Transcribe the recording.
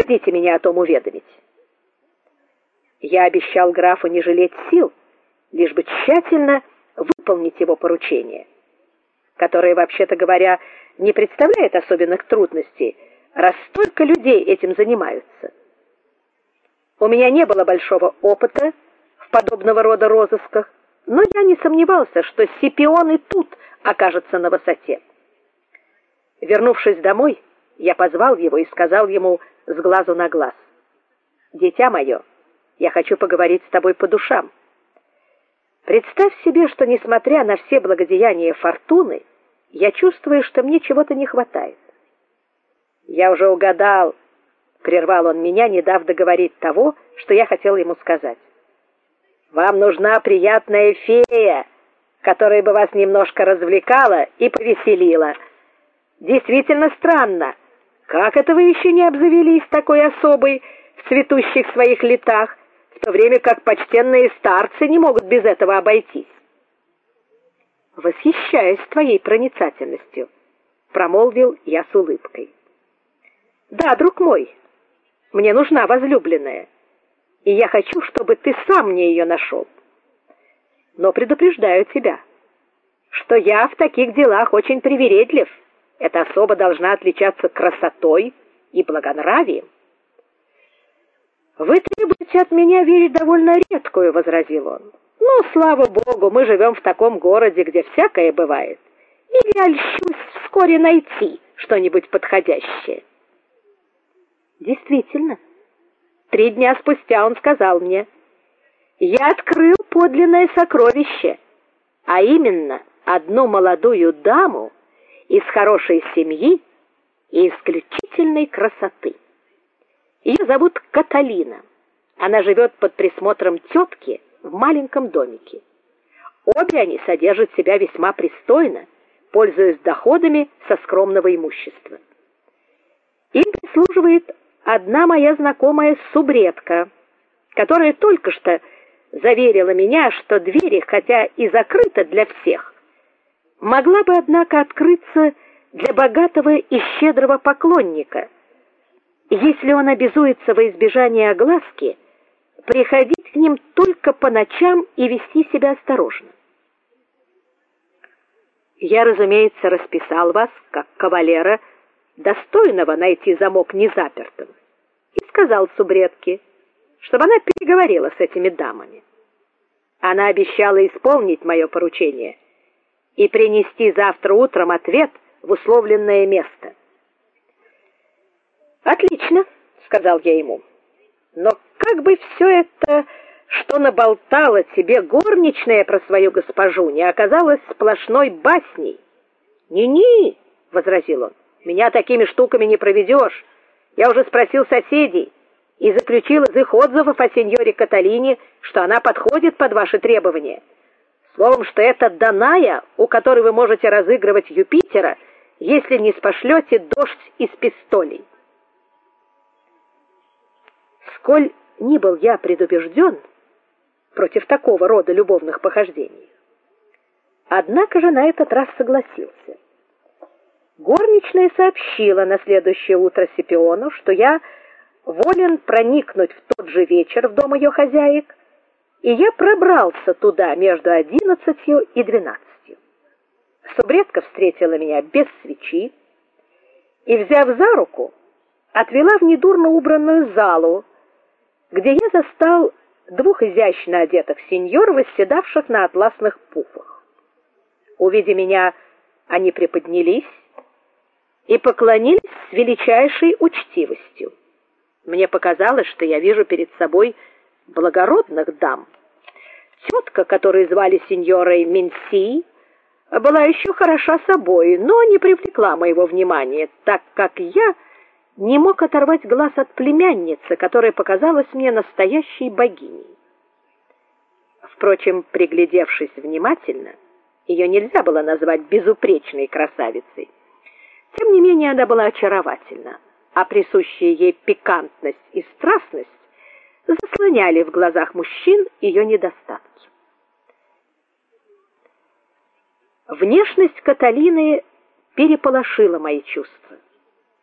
Приходите меня о том уведомить. Я обещал графу не жалеть сил, лишь бы тщательно выполнить его поручение, которое, вообще-то говоря, не представляет особенных трудностей, раз столько людей этим занимаются. У меня не было большого опыта в подобного рода розысках, но я не сомневался, что Сипион и тут окажется на высоте. Вернувшись домой, я позвал его и сказал ему с глазу на глаз: "Дитя мое, я хочу поговорить с тобой по душам. Представь себе, что несмотря на все благодеяния фортуны, я чувствую, что мне чего-то не хватает. Я уже угадал, прервал он меня, не дав договорить того, что я хотел ему сказать. Вам нужна приятная фея, которая бы вас немножко развлекала и повеселила. Действительно странно, как это вы еще не обзавелись такой особой в цветущих своих летах, в то время как почтенные старцы не могут без этого обойтись? Восхищаюсь твоей проницательностью, промолвил я с улыбкой. Да, друг мой, мне нужна возлюбленная, и я хочу, чтобы ты сам мне ее нашел. Но предупреждаю тебя, что я в таких делах очень привередлив. Эта особа должна отличаться красотой и благонравием. Вы требуете от меня верить довольно редкую, возразил он. Ну, слава богу, мы живем в таком городе, где всякое бывает. И я льщусь вскоре найти что-нибудь подходящее. Действительно, три дня спустя он сказал мне: "Я открыл подлинное сокровище, а именно одну молодую даму из хорошей семьи и исключительной красоты. Ее зовут Каталина. Она живет под присмотром тетки в маленьком домике. Обе они содержат себя весьма пристойно, пользуясь доходами со скромного имущества. Им прислуживает одна моя знакомая субредка, которая только что заверила меня, что двери, хотя и закрыты для всех, могла бы однако открыться для богатого и щедрого поклонника, если он обязуется во избежание огласки приходить к ним только по ночам и вести себя осторожно. Я, разумеется, расписал вас как кавалера, достойного найти замок незапертым, и сказал субредке, чтобы она переговорила с этими дамами. Она обещала исполнить мое поручение и принести завтра утром ответ в условленное место. Отлично, сказал я ему. Но как бы все это, что наболтала тебе горничная про свою госпожу, не оказалось сплошной басней? "Не-не", возразил он. "Меня такими штуками не проведешь. Я уже спросил соседей и заключил из их отзывов о сеньоре Каталине, что она подходит под ваши требования. Словом, что это Даная, у которой вы можете разыгрывать Юпитера, если не спошлете дождь из пистолей. Сколь ни был я предубежден против такого рода любовных похождений, однако же на этот раз согласился. Горничная сообщила на следующее утро Сипиону, что я волен проникнуть в тот же вечер в дом ее хозяек, и я пробрался туда между одиннадцатью и двенадцатью. Субредка встретила меня без свечи и, взяв за руку, отвела в недурно убранную залу, где я застал двух изящно одетых сеньор, восседавших на атласных пуфах. Увидя меня, они приподнялись и поклонились с величайшей учтивостью. Мне показалось, что я вижу перед собой благородных дам. Тетка, которую звали сеньорой Менси, была еще хороша собой, но не привлекла моего внимания, так как я не мог оторвать глаз от племянницы, которая показалась мне настоящей богиней. Впрочем, приглядевшись внимательно, ее нельзя было назвать безупречной красавицей. Тем не менее, она была очаровательна, а присущая ей пикантность и страстность заслоняли в глазах мужчин ее недостатки. Внешность Каталины переполошила мои чувства.